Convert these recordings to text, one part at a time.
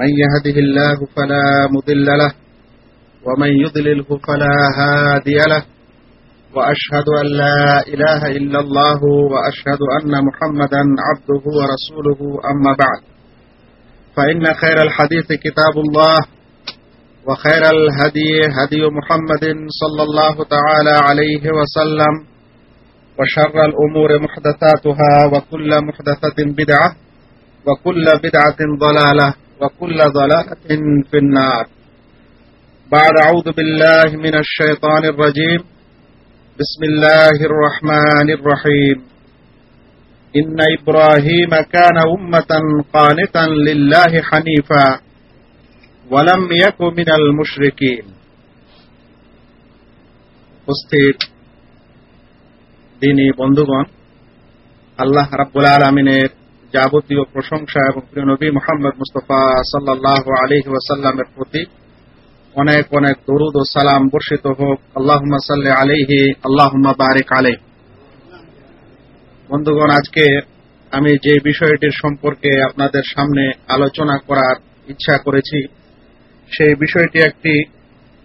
من يهده الله فلا مضل له ومن يضلله فلا هادي له. وأشهد أن لا إله إلا الله وأشهد أن محمدا عبده ورسوله أما بعد. فإن خير الحديث كتاب الله وخير الهدي هدي محمد صلى الله تعالى عليه وسلم وشر الأمور محدثاتها وكل محدثة بدعة وكل بدعة ضلالة. وكل ضلالة في النار بعد أعوذ بالله من الشيطان الرجيم بسم الله الرحمن الرحيم إن إبراهيم كان أمة قانتا لله حنيفا ولم يك من المشركين উপস্থিত দিনী বন্ধুগণ আল্লাহ রাব্বুল আলমিনের যাবতীয় প্রশংসা এবং প্রিয় নবী মোহাম্মদ মুস্তফা সাল্লাহ আলহি ওয়াসাল্লামের প্রতি অনেক অনেক দরুদ ও সালাম বর্ষিত হোক। আল্লাহ সাল্লি আলহি আল্লাহ বারিক আলহ বন্ধুগণ, আজকে আমি যে বিষয়টির সম্পর্কে আপনাদের সামনে আলোচনা করার ইচ্ছা করেছি, সেই বিষয়টি একটি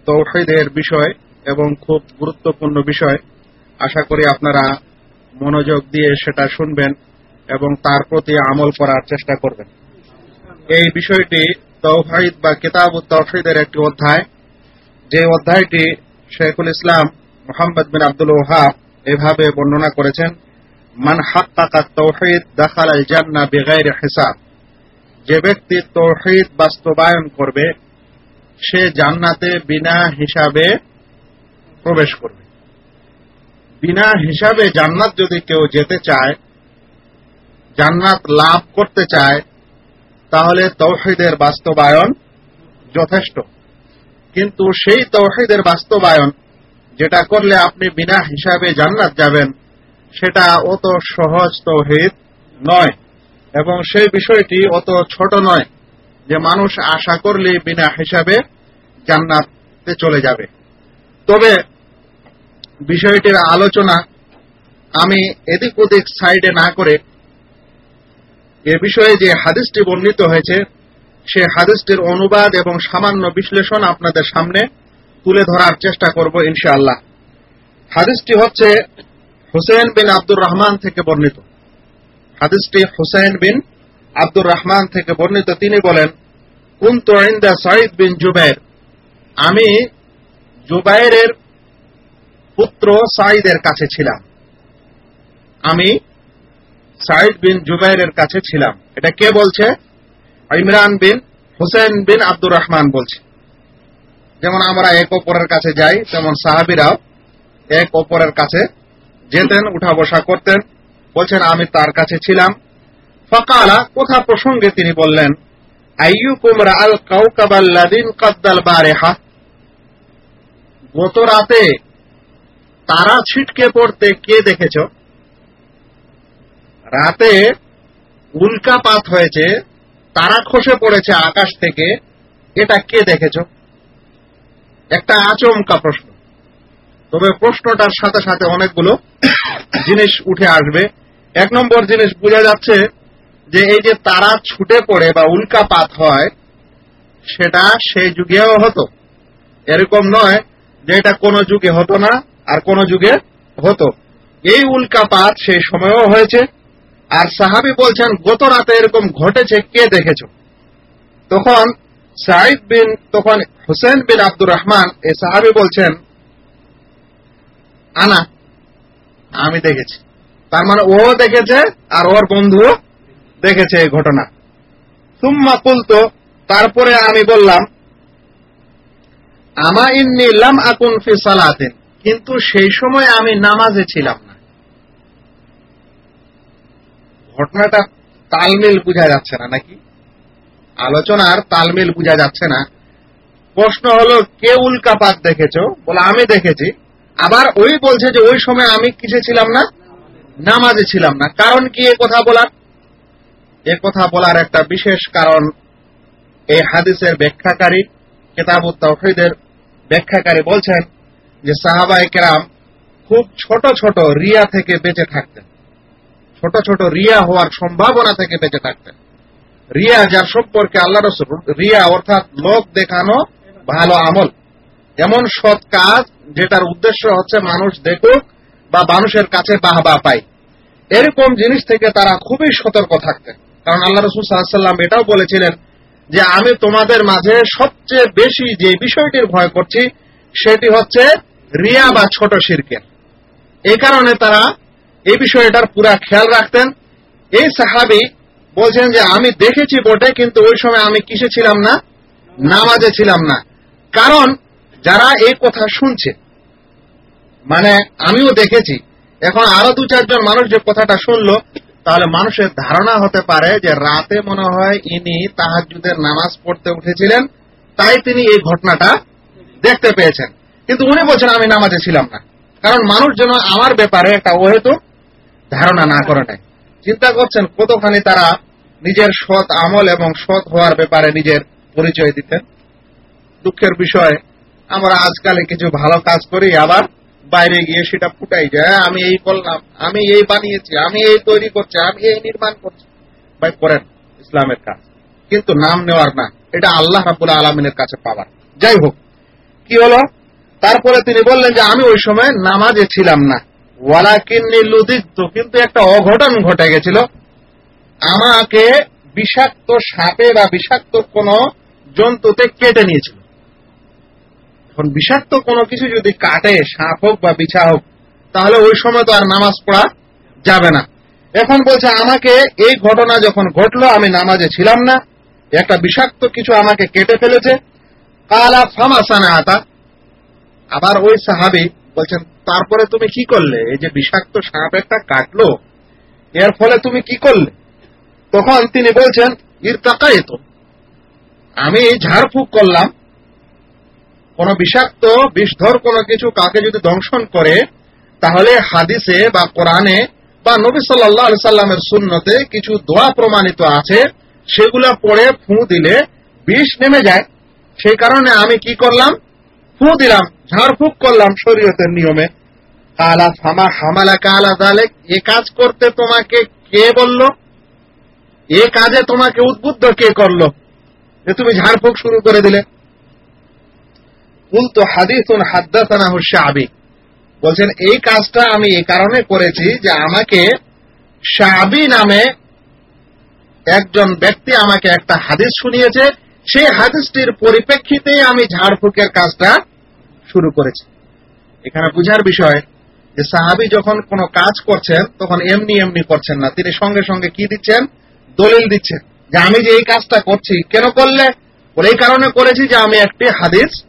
তৌহিদের বিষয় এবং খুব গুরুত্বপূর্ণ বিষয়। আশা করি আপনারা মনোযোগ দিয়ে সেটা শুনবেন। এবং তার প্রতি আমল করার চেষ্টা করবেন। এই বিষয়টি তৌহিদ বা কিতাব তৌহিদের একটি অধ্যায়। যে অধ্যায়টি শেখুল ইসলাম মোহাম্মদ বিন আব্দুল ওহাব এভাবে বর্ণনা করেছেন, মান হাক্কাকা তৌহিদ দাখাল আল জান্না বেগাইর হিসাব। যে ব্যক্তি তৌহিদ বাস্তবায়ন করবে, সে জান্নাতে বিনা হিসাবে প্রবেশ করবে। বিনা হিসাবে জান্নাত যদি কেউ যেতে চায় জান্নাত লাভ করতে চায়, তাহলে তৌহিদের বাস্তবায়ন যথেষ্ট। কিন্তু সেই তৌহিদের বাস্তবায়ন যেটা করলে আপনি বিনা হিসাবে জান্নাত যাবেন, সেটা অত সহজ তৌহিদ নয়। এবং সেই বিষয়টি অত ছোট নয় যে মানুষ আশা করলে বিনা হিসাবে জান্নাতে চলে যাবে। তবে বিষয়টির আলোচনা আমি এদিক ওদিক সাইডে না করে এ বিষয়ে যে হাদিসটি বর্ণিত হয়েছে, সে হাদিসটির অনুবাদ এবং সামান্য বিশ্লেষণ আপনাদের সামনে তুলে ধরার চেষ্টা করব ইনশাআল্লাহ। হাদিসটি হচ্ছে হুসেন বিন আব্দুর রহমান থেকে বর্ণিত। হাদিসটি হুসেন বিন আব্দুর রহমান থেকে বর্ণিত। তিনি বলেন, কুন্ত ইন্দা সাইদ বিন জুবাইর। আমি জুবাইরের পুত্র সাইদের কাছে ছিলাম। আমি সাইদ বিন জুবাইরের কাছে ছিলাম। এটা কে বলছে? ইমরান বিন, হুসেন বিন আব্দুর রহমান বলছে। যেমন আমরা এক অপরের কাছে যাই, তেমন সাহাবিরাও এক অপরের কাছে যেতেন, উঠা বসা করতেন। বলছেন, আমি তার কাছে ছিলাম। ফকালা, কোথা প্রসঙ্গে তিনি বললেন গত রাতে তারা ছিটকে পড়তে কে দেখেছ? রাতে উল্কাপাত হয়েছে তারা খসে পড়েছে আকাশ থেকে, এটা কে দেখেছ? একটা আচমকা প্রশ্ন। তবে প্রশ্নটার সাথে সাথে অনেকগুলো জিনিস উঠে আসবে। এক নম্বর জিনিস বোঝা যাচ্ছে যে এই যে তারা ছুটে পড়ে বা উল্কাপাত হয়, সেটা সেই যুগেও হতো। এরকম নয় যে এটা কোন যুগে হতো না আর কোন যুগে হতো। এই উল্কাপাত সেই সময়ও হয়েছে আর সাহাবি বলছেন, গত রাতে এরকম ঘটেছে, কে দেখেছ? তখন সাইদ বিন, তখন হুসেন বিন আব্দুর রহমান এই সাহাবি বলছেন, আনা, আমি দেখেছি। তার মানে ও দেখেছে আর ওর বন্ধু দেখেছে এই ঘটনা। সুম্মা কুলতো, তারপরে আমি বললাম, আমা ইন্নি লাম আকুন ফি সালাতিন। কিন্তু সেই সময় আমি নামাজে ছিলাম না। ঘটনাটা তালমিল বোঝা যাচ্ছে না নাকি? আলোচনার তালমিল বোঝা যাচ্ছে না। প্রশ্ন হলো, কে উল্কাপাত দেখেছ? বলে, আমি দেখেছি। আবার ওই বলছে যে, ওই সময় আমি কিসে ছিলাম না? নামাজে ছিলাম না। কারণ কি এ কথা বলার? এ কথা বলার একটা বিশেষ কারণ এই হাদিসের ব্যাখ্যাকারী কেতাব তৌহিদের ব্যাখ্যাকারী বলছেন যে সাহাবাই কেরাম খুব ছোট ছোট রিয়া থেকে বেঁচে থাকতেন। ছোট ছোট রিয়া হওয়ার সম্ভাবনা থেকে বেঁচে থাকতেন রিয়া যার সম্পর্কে আল্লাহ রিয়া অর্থাৎ লোক দেখানো ভালো আমল। এমন সৎ কাজ যেটার উদ্দেশ্য হচ্ছে মানুষ দেখুক বা মানুষের কাছে বাহবা পাই এরকম জিনিস থেকে তারা খুবই সতর্ক থাকতেন। কারণ আল্লাহ রসুল সাল্লাম এটাও বলেছিলেন যে আমি তোমাদের মাঝে সবচেয়ে বেশি যে বিষয়টির ভয় করছি, সেটি হচ্ছে রিয়া বা ছোট শিরকের এই কারণে তারা এই বিষয়টার পুরা খেয়াল রাখতেন। এই সাহাবি বলছেন যে, আমি দেখেছি বটে, কিন্তু ওই সময় আমি কিসে ছিলাম না? নামাজে ছিলাম না। কারণ যারা এই কথা শুনছে মানে আমিও দেখেছি, এখন আরও দু চারজন মানুষ যে কথাটা শুনলো, তাহলে মানুষের ধারণা হতে পারে যে, রাতে মনে হয় ইনি তাহাজুদের নামাজ পড়তে উঠেছিলেন, তাই তিনি এই ঘটনাটা দেখতে পেয়েছেন। কিন্তু উনি বলছেন, আমি নামাজে ছিলাম না। কারণ মানুষ যেন আমার ব্যাপারে একটা ওহেতু ধারণা না করে নেয় চিন্তা করছেন কতখানি তারা নিজের সৎ আমল এবং সৎ হওয়ার ব্যাপারে নিজের পরিচয় দিতেন? দুঃখের বিষয়, আমরা আজকালে কিছু ভালো কাজ করি, আবার বাইরে গিয়ে সেটা ফুটাই যায়। আমি এই করলাম, আমি এই বানিয়েছি, আমি এই তৈরি করছি, আমি এই নির্মাণ করছি। ভাই, করেন ইসলামের কাজ। কিন্তু নাম নেওয়ার না, এটা আল্লাহ রাবুল আলমিনের কাছে পাওয়ার। যাই হোক, কি হলো? তারপরে তিনি বললেন যে, আমি ওই সময় নামাজে ছিলাম না। ওয়ালা কিন্নি লুদিত কিন্তু একটা অঘটন ঘটে গেছিল। আমাকে বিষাক্ত সাপে বা বিষাক্ত কোন জন্তুতে কেটে নিয়েছিল। এখন বিষাক্ত কোনো কিছু যদি কাটে, সাপ হোক বা বিছা হোক, তাহলে ওই সময় তো আর নামাজ পড়া যাবে না। এখন বলছে, আমাকে এই ঘটনা যখন ঘটলো, আমি নামাজে ছিলাম না। একটা বিষাক্ত কিছু আমাকে কেটে ফেলেছে। কালা ফামাসানা আতা আবার ওই সাহাবি বলছেন তারপরে তুমি কি করলে? এই যে বিষাক্ত সাপ একটা কাটলো, এর ফলে তুমি কি করলে? তখন তিনি বলছেন ইর তাকাই তো আমি ঝাড়ফুঁক করলাম। কোন বিষাক্ত বিষধর কোন কিছু কাকে যদি দংশন করে, তাহলে হাদিসে বা কোরআনে বা নবী সাল্লাহ সাল্লামের শূন্যতে কিছু দোয়া প্রমাণিত আছে। সেগুলো পড়ে ফু দিলে বিষ নেমে যায়। সেই কারণে আমি কি করলাম? ফু দিলাম। ঝাড়ফুঁক করলাম শরীয়তের নিয়মে। কালা ফামা হামালা কালা তাহলে এ কাজ করতে তোমাকে কে বলল? এ কাজে তোমাকে উদ্বুদ্ধ কে করল? যে তুমি ঝাড়ফুঁক শুরু করে দিলে। কুলতু হাদিসুন হাদ্দাসানাহু শাবি বলছেন, এই কাজটা আমি এই কারণে করেছি যে আমাকে শাবি নামে একজন ব্যক্তি আমাকে একটা হাদিস শুনিয়েছে। সেই হাদিসটির পরিপ্রেক্ষিতে আমি ঝাড়ফুঁকের কাজটা শুরু করেছি। এখানে বুঝার বিষয় যে সাহাবি যখন কোনো কাজ করছেন, তখন এমনি এমনি করছেন না। তিনি সঙ্গে সঙ্গে কি দিচ্ছেন? দলিল দিচ্ছেন। যে আমি যে এই কাজটা করছি, কেন করলে? এই কারণে করেছি যে আমি একটি হাদিস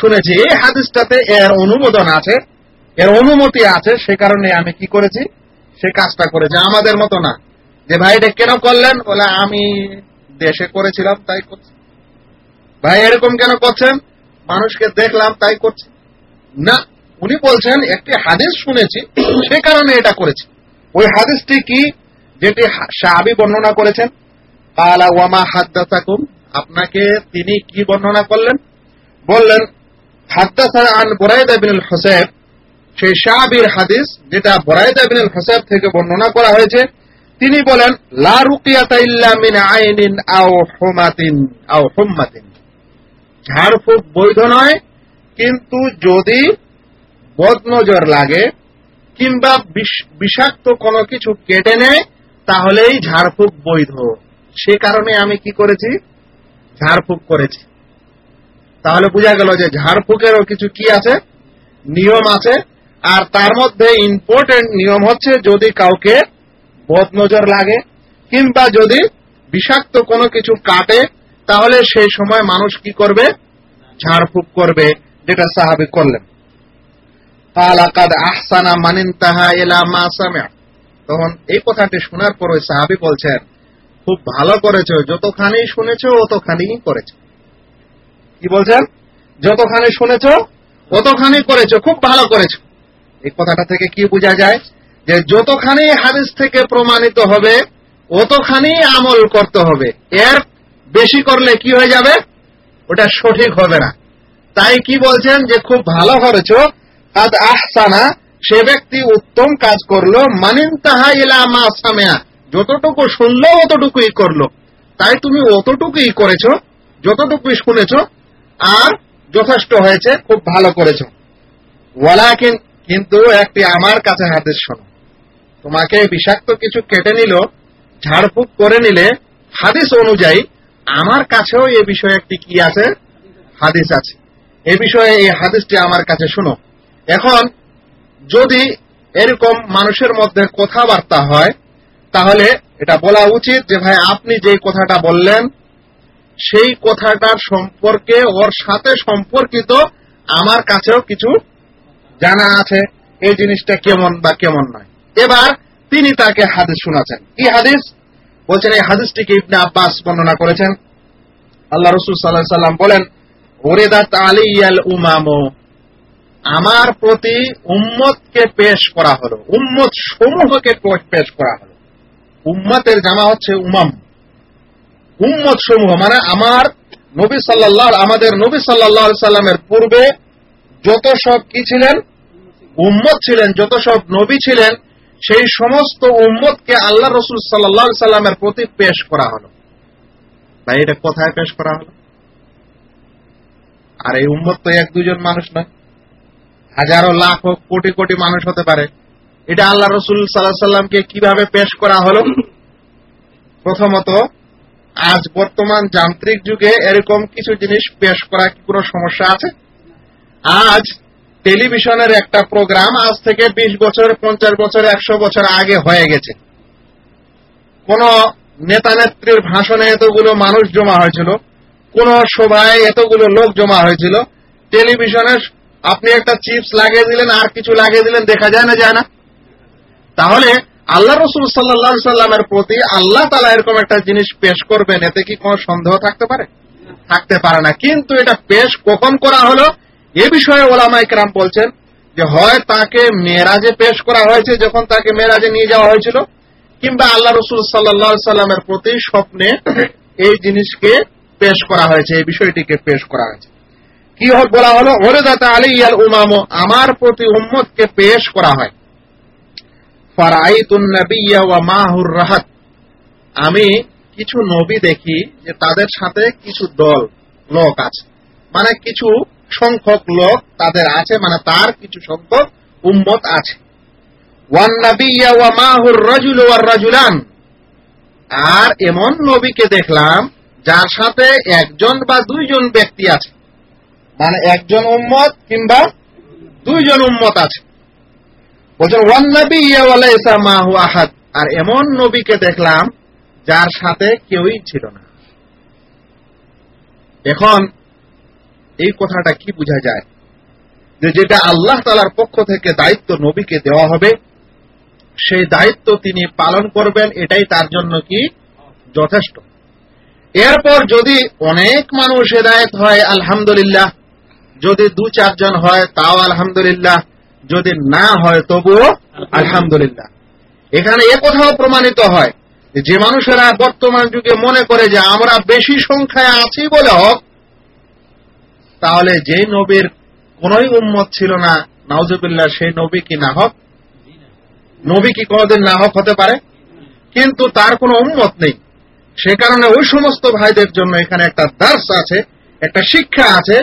শুনেছি। এই হাদিসটাতে এর অনুমোদন আছে, এর অনুমতি আছে, সে কারণে আমি কি করেছি? সে কাজটা করেছি। আমাদের মতো না। যে ভাই এটা কেন করলেন? বলে, আমি দেশে করেছিলাম, তাই করছি। ভাই এরকম কেন করছেন? মানুষকে দেখলাম, তাই করছে। না, উনি বলছেন, একটি হাদিস শুনেছি, সে কারণে এটা করেছি। ওই হাদিসটি কি? যেটি সাহাবি বর্ণনা করেছেন। কালা ওয়ামা হাদ্দাসাকুম, আপনাকে তিনি কি বর্ণনা করলেন? বললেন, হাদ্দাসানা আন বোরাইদা বিনুল হোসেব সেই সাহাবির হাদিস, যেটা বোরাইদা বিনুল হোসেব থেকে বর্ণনা করা হয়েছে, তিনি বলেন, লা রুকিয়াতা ইল্লা মিন আইনিন আও হুমাতিন, আও হুম্মাতিন। ঝাড়ফুঁক বৈধ নয়, কিন্তু যদি বদনজর লাগে কিংবা বিষাক্ত কোনো কিছু কেটে নেয়, তাহলেই ঝাড়ফুঁক বৈধ। সে কারণে আমি কি করেছি? ঝাড়ফুঁক করেছি। তাহলে বোঝা গেল যে ঝাড়ফুঁকেরও কিছু কি আছে? নিয়ম আছে। আর তার মধ্যে ইম্পর্টেন্ট নিয়ম হচ্ছে যদি কাউকে বদনজর লাগে কিংবা যদি বিষাক্ত কোনো কিছু কাটে তাহলে সেই সময় মানুষ কি করবে? ঝাড়ফুঁক করবে, যেটা সাহাবি করলেন। আহসানা মানিন এলা তখন এই কথাটি শোনার পর ওই সাহাবি বলছেন, খুব ভালো করেছ, যতখানি শুনেছো অতখানি করেছ। কি বলছেন? যতখানি শুনেছো অতখানি করেছ, খুব ভালো করেছ। এই কথাটা থেকে কি বোঝা যায়? যে যতখানি হাদিস থেকে প্রমাণিত হবে, অতখানি আমল করতে হবে। এর বেশি করলে কি হয়ে যাবে? ওটা সঠিক হবে না। তাই কি বলছেন যে, খুব ভালো করেছ। কাদ আহসানা, সে ব্যক্তি উত্তম কাজ করল। মানিন তাহা ইলা মা সামিয়া। যতটুকু শুনলো, অতটুকুই করল। তাই তুমি অতটুকুই করেছ, যতটুকুই শুনেছ, আর যথেষ্ট হয়েছে, খুব ভালো করেছ। ওয়ালাকিন, কিন্তু একটি আমার কাছে হাদিস শোনো। তোমাকে বিষাক্ত কিছু কেটে নিল, ঝাড়ফুঁক করে নিলে, হাদিস অনুযায়ী আমার কাছেও এ বিষয়ে একটি কি আছে? হাদিস আছে। এ বিষয়ে এই হাদিসটি আমার কাছে শুনো। এখন, যদি এরকম মানুষের মধ্যে কথাবার্তা হয়, তাহলে এটা বলা উচিত যে, ভাই, আপনি যে কথাটা বললেন, সেই কথাটার সম্পর্কে, ওর সাথে সম্পর্কিত আমার কাছেও কিছু জানা আছে। এই জিনিসটা কেমন বা কেমন নয়। এবার তিনি তাকে হাদিস শোনাচ্ছেন। কি হাদিস? বলছেন, এই হাদিসটিকে ইবনে আব্বাস বর্ণনা করেছেন। আল্লাহ রসুল সাল্লাহ সাল্লাম বলেন, ওরেদাত আলিয়াল উমামো। আমার প্রতি উম্মতকে পেশ করা হলো, উম্মত সমূহকে পেশ করা হলো। উম্মতের জামা হচ্ছে উমাম। উম্মত সমূহ মানে আমার নবী সাল্লাহ আমাদের নবী সাল্লাহ সাল্লামের পূর্বে যত সব কি ছিলেন? উম্মত ছিলেন, যত সব নবী ছিলেন সেই সমস্ত উম্মতকে আল্লাহ রসুল সাল্লাহ সাল্লামের প্রতি পেশ করা হলো। তাই এটা কোথায় পেশ করা হলো? আর এই উম্মত তো এক দুজন মানুষ নয়। হাজারো লাখ হোক, কোটি কোটি মানুষ হতে পারে। এটা আল্লাহ রসুল সাল্লাহ সাল্লামকে কীভাবে পেশ করা হলো? প্রথমত, আজ বর্তমান যান্ত্রিক যুগে এরকম কিছু জিনিস পেশ করা কি কোনো সমস্যা আছে? আজ টেলিভিশনের একটা প্রোগ্রাম আজ থেকে বিশ বছর, পঞ্চাশ বছর, একশো বছর আগে হয়ে গেছে। কোন নেতা নেত্রীর ভাষণে এতগুলো মানুষ জমা হয়েছিল, কোন সভায় এতগুলো লোক জমা হয়েছিল। টেলিভিশনে আপনি একটা চিপস লাগিয়ে দিলেন, আর কিছু লাগিয়ে দিলেন, দেখা যায় না যায় না। তাহলে আল্লাহ রসুল সাল্লা সাল্লামের প্রতি আল্লাহ তালা এরকম একটা জিনিস পেশ করবেন, এতে কি কোনো সন্দেহ থাকতে পারে? থাকতে পারে না। কিন্তু এটা পেশ কখন করা হলো? এ বিষয়ে ওলামা ইকরাম বলছেন যে হয় তাকে মেয়েরাজে পেশ করা হয়েছে যখন তাকে মেয়েরাজে নিয়ে যাওয়া হয়েছিল, কিংবা আল্লাহ রসুল সাল্লাহ সাল্লামের প্রতি স্বপ্নে এই জিনিসকে পেশ করা হয়েছে, এই বিষয়টিকে পেশ করা হয়েছে। কি হোক বলা হলো? ওরেদাতা আলী ইয়াল উমামো, আমার প্রতি উম্মতকে পেশ করা হয়। রাহাত। আমি কিছু নবী দেখি যে তাদের সাথে কিছু দল, লোক আছে। মানে কিছু সংখ্যক লোক তাদের আছে মানে তার কিছু সংখ্যক উম্মত আছে। আর এমন নবীকে দেখলাম যার সাথে একজন বা দুইজন ব্যক্তি আছে। মানে একজন উম্মত কিংবা দুইজন উম্মত আছে। বলছেন, ওয়ান নবী ইয়াওয়ালাইসা মাহু আহাদ। আর এমন নবীকে দেখলাম যার সাথে কেউই ছিল না। এখন এই কথাটা কি বোঝা যায়? যে যেটা আল্লাহ তালার পক্ষ থেকে দায়িত্ব নবীকে দেওয়া হবে, সেই দায়িত্ব তিনি পালন করবেন, এটাই তার জন্য কি যথেষ্ট। এরপর যদি অনেক মানুষ হেদায়ত হয়, আলহামদুলিল্লাহ, যদি দু চারজন হয়, তাও আলহামদুলিল্লাহ, যদি না হয়, তবুও আলহামদুলিল্লাহ। এখানে এ কথাও প্রমাণিত হয় যে মানুষেরা বর্তমান যুগে মনে করে যে, আমরা বেশি সংখ্যায় আছি বলে হোক তাহলে যে নবীর কোন উম্মত ছিল না, নাউজুবিল্লাহ, সেই নবী কি না হোক? নবী কি কোনদিন না হোক হতে পারে? কিন্তু তার কোনো উম্মত নেই। সে কারণে ওই সমস্ত ভাইদের জন্য এখানে একটা দার্স আছে, একটা শিক্ষা আছে,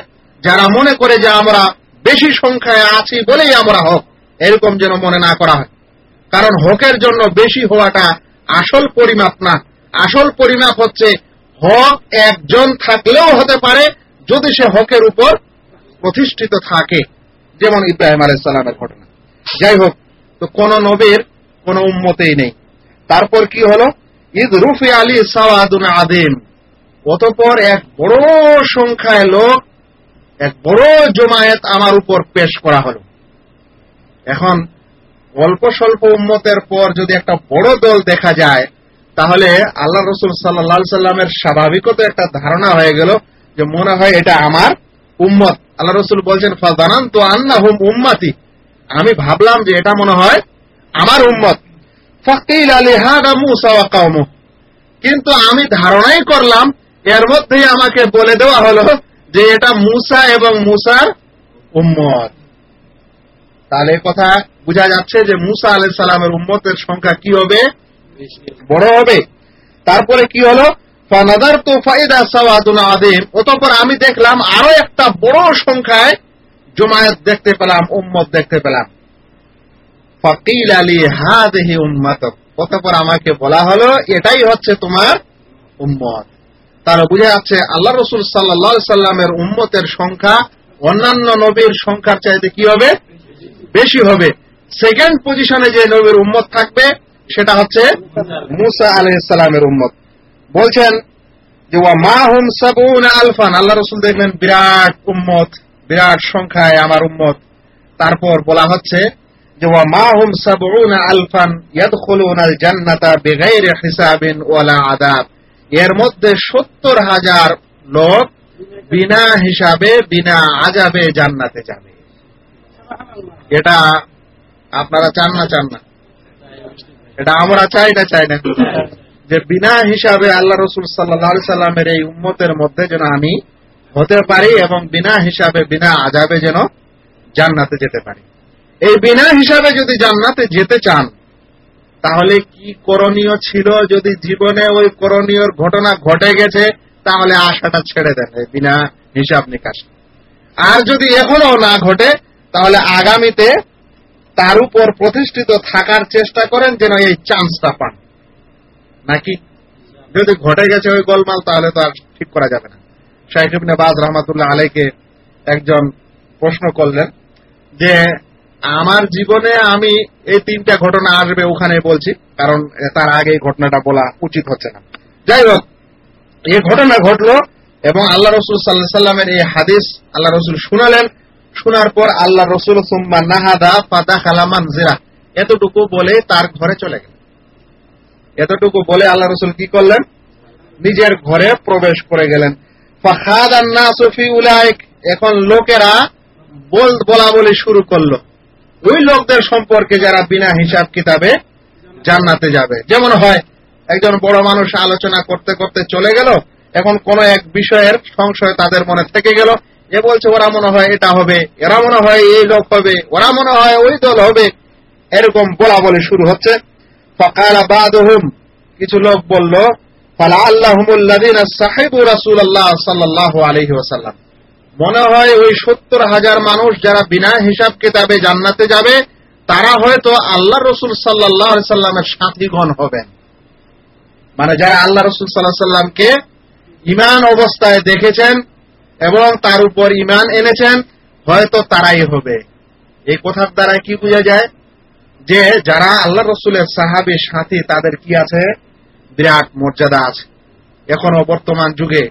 যারা মনে করে যে আমরা বেশি সংখ্যায় আছি বলেই আমরা হক, এরকম যেন মনে না করা হয়। কারণ হকের জন্য বেশি হওয়াটা আসল পরিমাপ না। আসল পরিমাপ হচ্ছে হক একজন থাকলেও হতে পারে যদি সে হকের উপর প্রতিষ্ঠিত থাকে, যেমন ইব্রাহিম আলাইসাল্লামের ঘটনা। যাই হোক, তো কোন নবীর কোন উম্মতেই নেই। তারপর কি হলো? ঈদ রুফি আলী সাওয়াদুন আদিম অতপর এক বড় সংখ্যায় লোক, এক বড় জমায়েত আমার উপর পেশ করা হলো। এখন, অল্প স্বল্প উন্মতের পর যদি একটা বড় দল দেখা যায়, তাহলে আল্লাহ রসুল সাল্লা সাল্লামের স্বাভাবিকত একটা ধারণা হয়ে গেল যে মনে হয় এটা আমার উম্মত। আল্লাহ রসুল বলছেন ফাজানান তো আন্না হুম উম্মাতি। আমি ভাবলাম যে এটা মনে হয় আমার উম্মত। ফকিল আলী হাদা মুসা ওয়া কিন্তু আমি ধারণাই করলাম, এর মধ্যেই আমাকে বলে দেওয়া হলো যে এটা মুসা এবং মুসার উম্মত। তাহলে কথা বোঝা যাচ্ছে যে মুসা আলাই সালামের উম্মতের সংখ্যা কি হবে? বড় হবে। তারপরে কি হলো? ফানাদার তো ফাইদা সাওয়াদুন আদিম অতঃপর আমি দেখলাম আরও একটা বড় সংখ্যায় জমায়েত দেখতে পেলাম, উম্মত দেখতে পেলাম। ফকিল আলী হাদেহি উম্মত অতঃপর আমাকে বলা হলো, এটাই হচ্ছে তোমার উম্মত। তারা বুঝা যাচ্ছে আল্লাহ রসুল সাল্লাহ সাল্লামের উম্মতের সংখ্যা অন্যান্য নবীর সংখ্যার চাইতে কি হবে? বেশি হবে। সেকেন্ড পজিশনে যে নবীর উম্মত থাকবে, সেটা হচ্ছে মুসা আলহিসামের উম্মত। বলছেন যে, ওয়া মা হুম সাবুন আলফান। আল্লাহ রসুল দেখলেন, বিরাট উম্মত, বিরাট সংখ্যায় আমার উম্মত। তারপর বলা হচ্ছে যে, ওয়া মা হুম সাবুন আলফান ইয়াদখুলুন আল জান্নাতা বিগাইরি হিসাবিন ওয়ালা আদাব এর মধ্যে সত্তর হাজার লোক বিনা হিসাবে, বিনা আজাবে জান্নাতে যাবে। এটা আপনারা চান না চান না? এটা আমরা চাই না চাই না? যে বিনা হিসাবে আল্লাহ রসুল সাল্লা সাল্লামের এই উম্মতের মধ্যে যেন আমি হতে পারি এবং বিনা হিসাবে, বিনা আজাবে যেন জান্নাতে যেতে পারি। এই বিনা হিসাবে যদি জান্নাতে যেতে চান, তাহলে কি করণীয় ছিল? যদি জীবনে ওই করণীয় ঘটনা ঘটে গেছে, তাহলে আশাটা ছেড়ে দেন বিনা হিসাব নিকাশ। আর যদি এখনও না ঘটে, তাহলে আগামীতে তার উপর প্রতিষ্ঠিত থাকার চেষ্টা করেন যেন এই চান্সটা পান। নাকি? যদি ঘটে গেছে ওই গোলমাল, তাহলে তো আর ঠিক করা যাবে না। শাহেখ ইবনে বাজ রহমাতুল্লাহ আলাইকে একজন প্রশ্ন করলেন যে, আমার জীবনে আমি এই তিনটা ঘটনা আসবে ওখানে বলছি, কারণ তার আগে এই ঘটনাটা বলা উচিত হচ্ছে না। যাই হোক, এই ঘটনা ঘটলো এবং আল্লাহ রসুল সাল্লাহ সাল্লামের এই হাদিস আল্লাহ রসুল শুনালেন। শোনার পর আল্লাহ রসুল সুম্মা নাহাদা ফাদা খালামান জিরা এতটুকু বলে তার ঘরে চলে গেলেন এতটুকু বলে আল্লাহ রসুল কি করলেন? নিজের ঘরে প্রবেশ করে গেলেন। এখন লোকেরা বল বলা বলি শুরু করল। ওই লোকদের সম্পর্কে যারা বিনা হিসাব কিতাবে জান্নাতে যাবে। যেমন হয়, একজন বড় মানুষ আলোচনা করতে করতে চলে গেল, এখন কোন এক বিষয়ের সংশয় তাদের মনে থেকে গেল। এ বলছে, ওরা মনে হয় এটা হবে, এরা মনে হয় এই লোক হবে, ওরা মনে হয় ওই দল হবে। এরকম বলা বলে শুরু হচ্ছে। ফকাল বাদহুম কিছু লোক বলল ফালা আল্লাহমুল্লাদিন সাহেবু রাসুল আল্লাহ সাল্লাহ আলহি ওসাল্লাম মনে হয় ওই সত্তর হাজার মানুষ যারা বিনা হিসাব কিতাবে জান্নাতে যাবে, তারা হয়তো আল্লাহ রসুল সাল্লাহ সাল্লামের সাথীগণ হবেন। মানে যারা আল্লাহ রসুল সাল্লাহ সাল্লামকে ইমান অবস্থায় দেখেছেন এবং তার উপর ইমান এনেছেন, হয়তো তারাই হবে। এই কথার দ্বারা কি বোঝা যায়? যে যারা আল্লাহ রসুলের সাহাবি সাথী, তাদের কি আছে? বিরাট মর্যাদা আছে। এখনও বর্তমান যুগে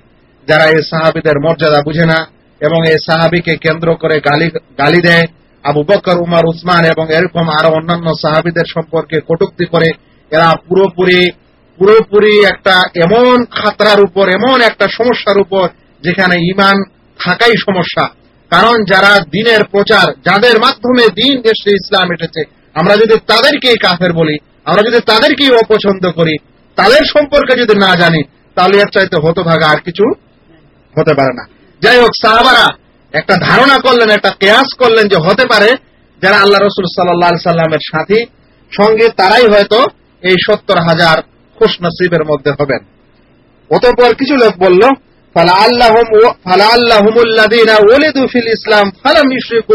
যারা এই সাহাবিদের মর্যাদা বুঝে না এবং এই সাহাবিকে কেন্দ্র করে গালি গালি দেয়, আবু বকর, উমার, উসমান এবং এরকম আরও অন্যান্য সাহাবিদের সম্পর্কে কটুক্তি করে, এরা পুরোপুরি পুরোপুরি একটা এমন খাতরার উপর, এমন একটা সমস্যার উপর যেখানে ইমান থাকাই সমস্যা। কারণ যারা দিনের প্রচার, যাদের মাধ্যমে দিন দেশে ইসলাম এসেছে আমরা যদি তাদেরকেই কাফের বলি, আমরা যদি তাদেরকেই অপছন্দ করি, তাদের সম্পর্কে যদি না জানি, তাহলে এর চাইতে হতভাগা আর কিছু হতে পারে না। যাই হোক, সাহাবারা একটা ধারণা করলেন, একটা কেয়াস করলেন যে হতে পারে যারা আল্লাহ রসুল সাল্লাহ সাল্লামের সাথী, সঙ্গে তারাই হয়তো এই সত্তর হাজার খুশ নসিবের মধ্যে হবেন। অতঃপর কিছু লোক বলল ফালা আল্লাহম ফালা ফিল ইসলাম ফালাম ইশরিকু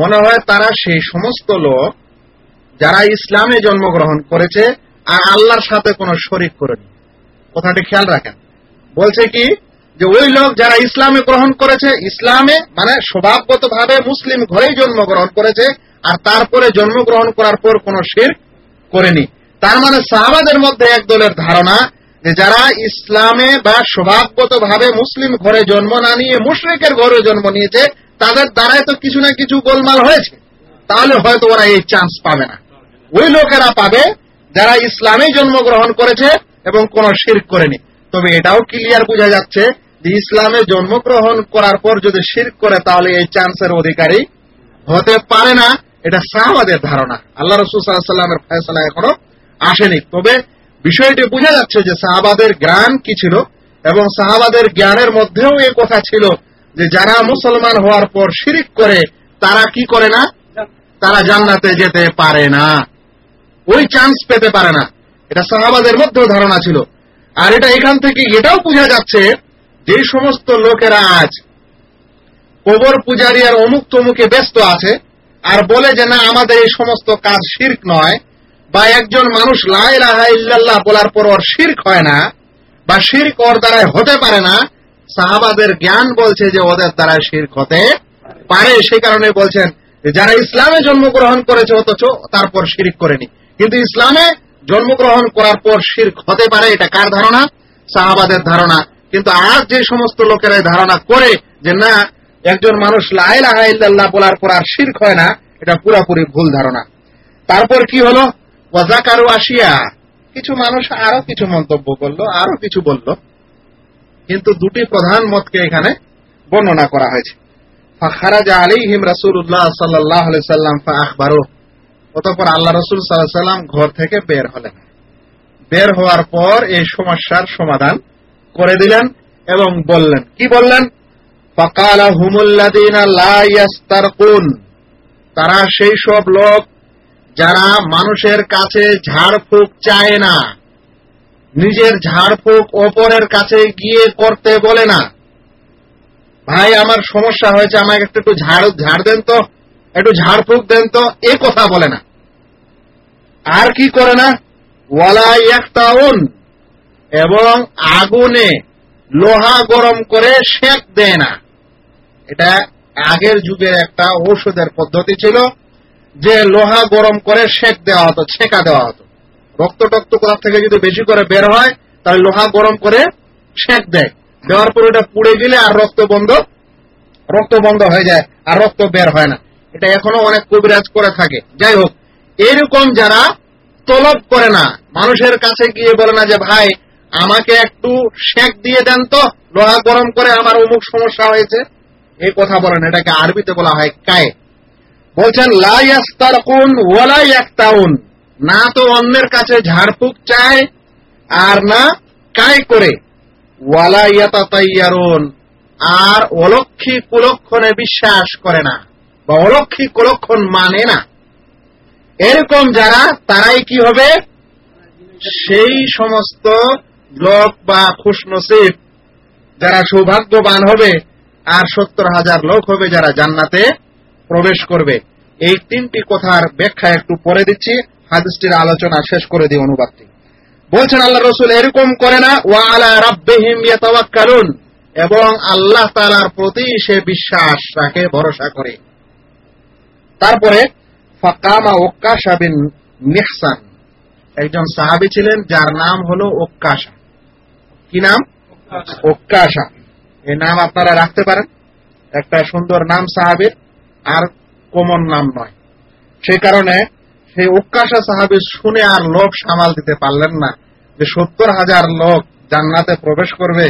মনে হয় তারা সেই সমস্ত লোক যারা ইসলামে জন্মগ্রহণ করেছে আর আল্লাহর সাথে কোনো শরিক করেনি। কথাটি খেয়াল রাখেন। বলছে কি যে ওই লোক যারা ইসলামে গ্রহণ করেছে, ইসলামে মানে স্বভাবগত ভাবে মুসলিম ঘরেই জন্মগ্রহণ করেছে আর তারপরে জন্মগ্রহণ করার পর কোন শির করেনি। তার মানে সাহাবাদের মধ্যে এক দলের ধারণা যে যারা ইসলামে বা স্বভাবগত ভাবে মুসলিম ঘরে জন্ম না নিয়ে মুশরিকের ঘরে জন্ম নিয়েছে তাদের দ্বারাই তো কিছু না কিছু গোলমাল হয়েছে। তাহলে হয়তো ওরা এই চান্স পাবে না। ওই লোকেরা পাবে যারা ইসলামে জন্মগ্রহণ করেছে এবং কোন শির্ক করেনি। তবে এটাও ক্লিয়ার বোঝা যাচ্ছে যে ইসলামে জন্মগ্রহণ করার পর যদি শির্ক করে, তাহলে এই চান্সের অধিকারী হতে পারে না। এটা সাহাবাদের ধারণা। আল্লাহ রসুল ফয়সলা এখনও আসেনি। তবে বিষয়টি বোঝা যাচ্ছে যে সাহাবাদের জ্ঞান কি ছিল এবং সাহাবাদের জ্ঞানের মধ্যেও এই কথা ছিল যে যারা মুসলমান হওয়ার পর শিরিক করে, তারা কি করে না? তারা জান্নাতে যেতে পারে না। ওই চান্স পেতে পারে না। এটা সাহাবাদের মধ্যেও ধারণা ছিল। আর এটা এখান থেকে এটাও বোঝা যাচ্ছে যে সমস্ত লোকেরা আজ কবর পূজারি আর অমুক তমুকে ব্যস্ত আছে আর বলে যে, না, আমাদের এই সমস্ত কাজ শির্ক নয় বা একজন মানুষ লাই রাহা ইল্লাল্লাহ বলার পর ওর শির্ক হয় না বা শির্ক ওর দ্বারাই হতে পারে না। সাহাবাদের জ্ঞান বলছে যে ওদের দ্বারা শির্ক হতে পারে। সেই কারণে বলছেন, যারা ইসলামে জন্মগ্রহণ করেছে, অথচ তারপর শিরিক করেনি। কিন্তু ইসলামে জন্মগ্রহণ করার পর শির্ক হতে পারে, এটা কার ধারণা? সাহাবাদের ধারণা। কিন্তু আজ যে সমস্ত লোকেরা ধারণা করে যে না, একজন মানুষ লাইলাহা ইল্লাল্লাহ বলার পর আর শির্ক হয় না, এটা পুরাপুরি ভুল ধারণা। তারপর কি হলো? ওয়াজাকারু আসিয়া কিছু মানুষ আরও কিছু মন্তব্য করল, আরও কিছু বলল। কিন্তু দুটি প্রধান মতকে এখানে বর্ণনা করা হয়েছে। ফাখারাজা আলাইহিম রাসূলুল্লাহ সাল্লাল্লাহু আলাইহি সাল্লাম ফাআখবারু অতঃপর আল্লাহ রাসূল আলাইহি সাল্লাম ঘর থেকে বের হলেন। বের হওয়ার পর এই সমস্যার সমাধান করে দিলেন এবং বললেন, কি বললেন? ফাকালা হুমুল্লাযীনা লা ইয়াস্তারকুন। তারা সেই সব লোক যারা মানুষের কাছে ঝাড়ফুঁক চায় না। নিজের ঝাড়ফুঁক অপরের কাছে গিয়ে করতে বলে না। ভাই, আমার সমস্যা হয়েছে আমাকে একটু একটু ঝাড় ঝাড় দেন তো, একটু ঝাড়ফুঁক দেন তো, এ কথা বলে না। আর কি করে না? ওয়ালা ইয়াক্তাউন এবং আগুনে লোহা গরম করে সেঁক দেয় না। এটা আগের যুগের একটা ঔষধের পদ্ধতি ছিল, যে লোহা গরম করে সেঁক দেওয়া হতো, ছেঁকা দেওয়া হতো। রক্ত টক্ত কোথা থেকে যদি বেশি করে বের হয়, তাহলে লোহা গরম করে সেঁক দেয়। দেওয়ার পর ওটা পুড়ে গেলে আর রক্ত বন্ধ রক্ত বন্ধ হয়ে যায়, আর রক্ত বের হয় না। এটা এখনও অনেক কবিরাজ করে থাকে। যাই হোক, এরকম যারা তলব করে না, মানুষের কাছে গিয়ে বলে না যে, ভাই, আমাকে একটু শেক দিয়ে দেন তো, লোহা গরম করে আমার অমুক সমস্যা হয়েছে। এই কথা বলেন এটাকে আরবিতে বলা হয় কায়ে বলছেন লাইয়াস্তারকুন ওয়ালা ইয়াক্তাউন না তো অন্যের কাছে ঝাড়ফুঁক চায়, আর না কায় করে। ওয়ালা ইয়াতাতাইয়ারুন, আর অলক্ষী কুলক্ষণে বিশ্বাস করে না, বা অলক্ষী কুলক্ষণ মানে না। এরকম যারা, তারাই কি হবে? সেই সমস্ত লোক বা খুশনসিব যারা সৌভাগ্যবান হবে, আর সত্তর হাজার লোক হবে যারা জান্নাতে প্রবেশ করবে। এই তিনটি কথার ব্যাখ্যা একটু পরে দিচ্ছি। হাদিসটির আলোচনা শেষ করে দিই অনুবাদটি। বলছেন, আল্লাহ রসুল এরকম করে না, ওয়া আলা রাব্বিহিম ইয়াতাওয়াক্কালুন, এবং আল্লাহ তাআলার প্রতি সে বিশ্বাস রাখে, ভরসা করে। তারপরে, ফাকামা ওক্কাশা বিন মিহসান। একজন সাহাবী ছিলেন, যার নাম হলো ওক্কাশা কি নাম? ওক্কাশা এই নাম আপনারা রাখতে পারেন। একটা সুন্দর নাম সাহাবীর, আর কমন নাম নয়। সেই কারণে সেই ওক্কাশা সাহাবী শুনে আর লোক সামাল দিতে পারলেন না যে সত্তর হাজার লোক জান্নাতে প্রবেশ করবে।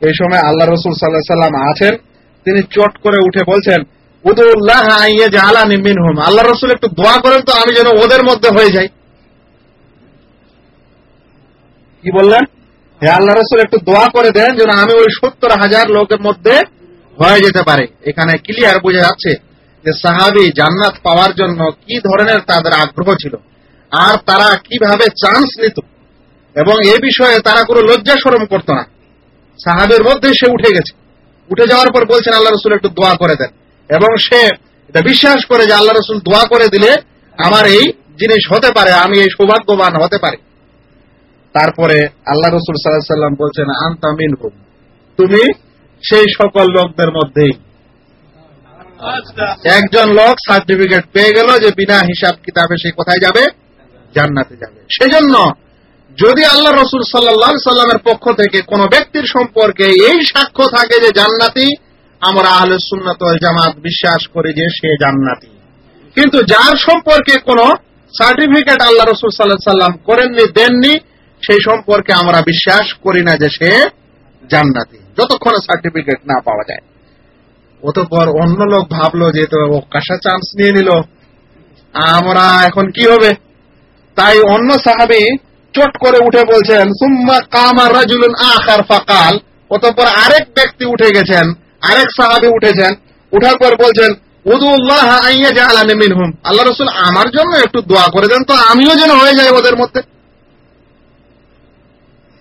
এই সময় আল্লাহ রসুল সাল্লাহ সাল্লাম আছেন। তিনি চট করে উঠে বলছেন, উদুল্লাহ আইয়ে জালানি মিনহুম। আল্লাহ রসুল একটু দোয়া করেন তো আমি যেন ওদের মধ্যে হয়ে যাই। কি বললেন? হে আল্লাহ রসুল একটু দোয়া করে দেন যেন আমি ওই সত্তর হাজার লোকের মধ্যে হয়ে যেতে পারে। এখানে ক্লিয়ার বোঝা যাচ্ছে যে সাহাবি জান্নাত পাওয়ার জন্য কি ধরনের তাদের আগ্রহ ছিল? আর তারা কীভাবে চান্স নিত? এবং এ বিষয়ে তারা কোনো লজ্জা সরম করত না। সাহাবের মধ্যে সে উঠে গেছে। উঠে যাওয়ার পর বলছেন, আল্লাহ রসুল একটু দোয়া করে দেন। এবং সে এটা বিশ্বাস করে যে, আল্লাহ রসুল দোয়া করে দিলে আমার এই জিনিস হতে পারে, আমি এই সৌভাগ্যবান হতে পারি। তারপরে আল্লাহ রসুল সাল্লাম বলছেন, আন্তা মিনহুম। তুমি সেই সকল লোকদের মধ্যেই একজন লোক সার্টিফিকেট পেয়ে গেল যে বিনা হিসাব কিতাবে সে কোথায় যাবে? জান্নাতে যাবে। সেজন্য যদি আল্লাহ রসুল সাল্লাহ সাল্লামের পক্ষ থেকে কোন ব্যক্তির সম্পর্কে এই সাক্ষ্য থাকে যে জান্নাতি, আমরা আহলে সুন্নত জামাত বিশ্বাস করি যে সে জান্নাতি। কিন্তু যার সম্পর্কে কোন সার্টিফিকেট আল্লাহ রসুল সাল্লাহ সাল্লাম করেননি, দেননি, সেই সম্পর্কে আমরা বিশ্বাস করি না যে সে জান্নাতি। যতক্ষণ সার্টিফিকেট না পাওয়া যায়। অতপর অন্য লোক ভাবলো যে তো ও কাশা চান্স নিয়ে নিল। আমরা এখন কি হবে? তাই অন্য সাহাবি চট করে উঠে বলছেন, সুম্মা কামা রাজুলুন আখার ফাকাল। অতঃপর আরেক ব্যক্তি উঠে গেছেন, আরেক সাহাবি উঠেছেন, উঠার পর বলছেন উদুল্লাহ আইয়া জালানি মিনহুম। আল্লাহ রসুল, আমার জন্য একটু দোয়া করে দেন তো, আমিও যেন হয়ে যাই ওদের মধ্যে।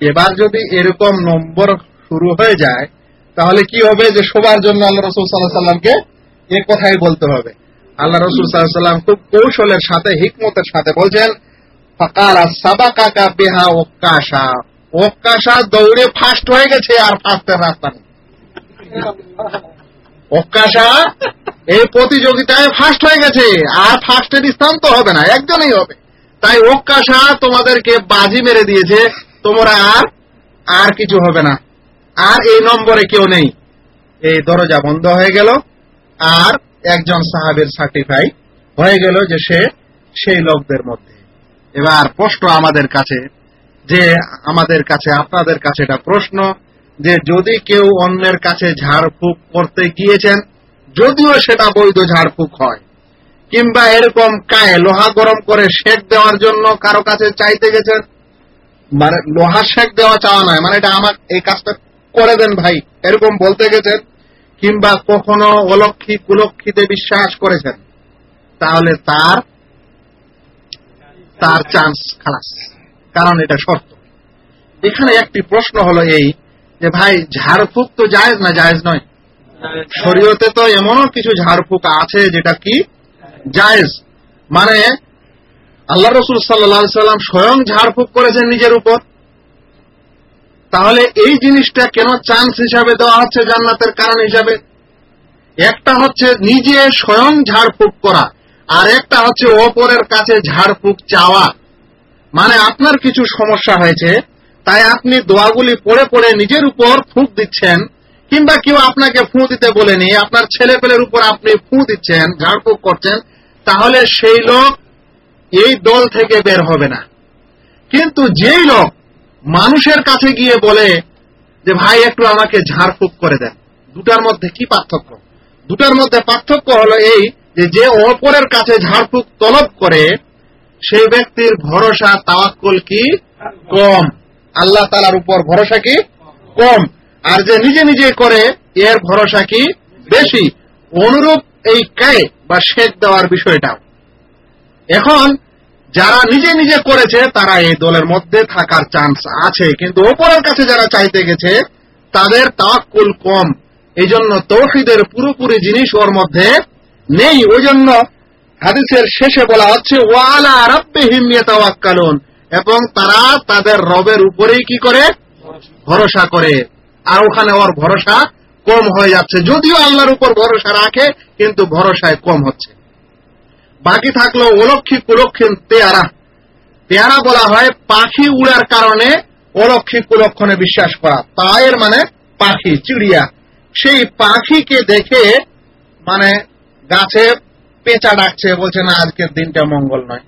এবার যদি এরকম নম্বর শুরু হয়ে যায় তাহলে কি হবে যে সবার জন্য আল্লাহ রসুল সাল্লাহ সাল্লামকে এ কথাই বলতে হবে। আল্লাহ রসুল সাল্লাহ সাল্লাম খুব কৌশলের সাথে, হিকমতের সাথে বলছেন, ফাকালা সাবাকাকা বেহা ওক্কাশা ওক্কাশা দৌড়ে হয়ে গেছে আর রাস্তা নেই। ওক্কাশা এই প্রতিযোগিতায় ফার্স্ট হয়ে গেছে, আর ফার্স্টের স্থান তো হবে না, একজনই হবে। তাই ওক্কাশা তোমাদেরকে বাজি মেরে দিয়েছে, তোমরা আর আর কিছু হবে না। আর এই নম্বরে কেউ নেই। এই দরজা বন্ধ হয়ে গেল। আর একজন সাহাবের সার্টিফাই হয়ে গেল যে সে সেই লোকদের মধ্যে। এবার প্রশ্ন আমাদের কাছে, যে আমাদের কাছে, আপনাদের কাছে এটা প্রশ্ন, যে যদি কেউ অন্যের কাছে ঝাড়ফুঁক করতে গিয়েছেন, যদিও সেটা বৈধ ঝাড়ফুঁক হয়, কিংবা এরকম কায়ে লোহা গরম করে শেক দেওয়ার জন্য কারও কাছে চাইতে গেছেন মানে লোহা শেক দেওয়া চাওয়া নয় মানে এটা আমার, এই কাজটা করে দেন ভাই। এরকম বলতে গেছেন কিংবা কখনো অলক্ষী কুলক্ষীতে বিশ্বাস করেছেন, তাহলে তার তার চান্স খালাস। কারণ এটা শর্ত। এখানে একটি প্রশ্ন হলো এই যে ভাই, ঝাড়ফুঁক তো জায়েজ না জায়েজ নয়? শরীয়তে তো এমনও কিছু ঝাড়ফুঁক আছে যেটা কি? জায়েজ। মানে আল্লাহ রসুল সাল্লা সাল্লাম স্বয়ং ঝাড়ফুঁক করেছেন নিজের উপর। তাহলে এই জিনিসটা কেন চান্স হিসাবে দেওয়া হচ্ছে জান্নাতের কারণ হিসাবে? একটা হচ্ছে নিজে স্বয়ং ঝাড়ফুঁক করা, আর একটা হচ্ছে অপরের কাছে ঝাড়ফুঁক চাওয়া। মানে আপনার কিছু সমস্যা হয়েছে, তাই আপনি দোয়াগুলি পড়ে পড়ে নিজের উপর ফুঁক দিচ্ছেন, কিংবা কেউ আপনাকে ফুঁ দিতে বলেনি, আপনার ছেলে পেলের উপর আপনি ফুঁ দিচ্ছেন, ঝাড়ফুঁক করছেন, তাহলে সেই লোক এই দল থেকে বের হবে না। কিন্তু যেই লোক মানুষের কাছে গিয়ে বলে যে, ভাই, একটু আমাকে ঝাড়ফুঁক করে দেন। দুটার মধ্যে কি পার্থক্য? দুটার মধ্যে পার্থক্য হলো এই যে যে অপরের কাছে ঝাড়ফুঁক তলব করে, সেই ব্যক্তির ভরসা, তাওয়াক্কুল কি? কম। আল্লাহ তালার উপর ভরসা কি? কম। আর যে নিজে নিজে করে, এর ভরসা কি? বেশি। অনুরূপ এই কায়ে বা শেখ দেওয়ার বিষয়টাও। এখন যারা নিজে নিজে করেছে, তারা এই দলের মধ্যে থাকার চান্স আছে। কিন্তু ওপরের কাছে যারা চাইতে গেছে, তাদের তাওয়াক্কুল কম। এই জন্য তৌহিদের পুরোপুরি জিনিস ওর মধ্যে নেই। ওই জন্য হাদিসের শেষে বলা হচ্ছে, ওয়ালা রব্বে হিমিয়ে তাওয়াক্কালুন এবং তারা তাদের রবের উপরেই কি করে? ভরসা করে। আর ওখানে ওর ভরসা কম হয়ে যাচ্ছে। যদিও আল্লাহর উপর ভরসা রাখে, কিন্তু ভরসায় কম হচ্ছে। বাকি থাকল অলক্ষী কুলক্ষীন পেয়ারা। পেয়ারা বলা হয় পাখি উড়ার কারণে অলক্ষী কুলক্ষণে বিশ্বাস করা। পায়ের মানে পাখি, চিড়িয়া। সেই পাখিকে দেখে মানে গাছে পেঁচা ডাকছে, বলছে, না, আজকের দিনটা মঙ্গল নয়।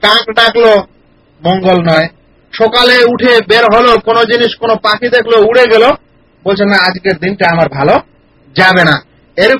কাক ডাকলো, মঙ্গল নয়। সকালে উঠে বের হলো, কোনো জিনিস, কোনো পাখি দেখল, উড়ে গেল। বলছে, না, আজকের দিনটা আমার ভালো যাবে না। এর